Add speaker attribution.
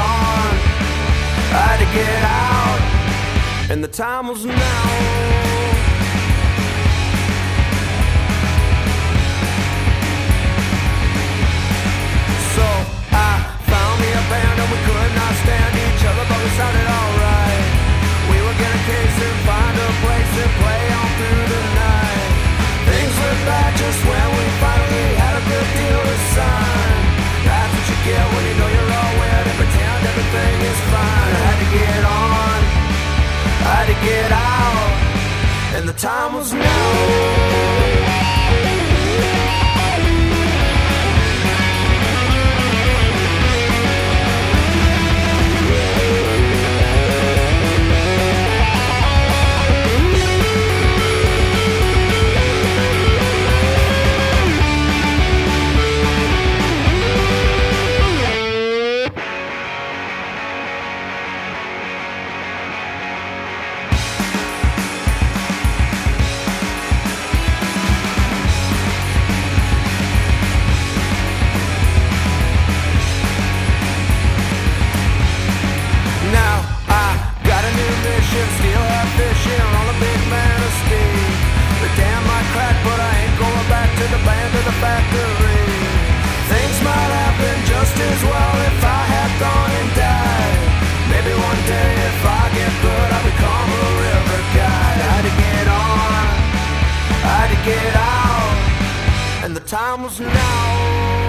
Speaker 1: on. I had to get out, and the time was now. So I found me a band, and we could not stand each other, but we sounded alright. We were gonna case and find a place and play on through the night. Things were bad just when we finally had a good deal to sign. That's what you get when you know. The time was now. time now.